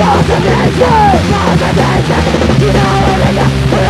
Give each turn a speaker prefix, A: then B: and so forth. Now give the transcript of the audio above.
A: You're the danger, you're the danger, you know what I got.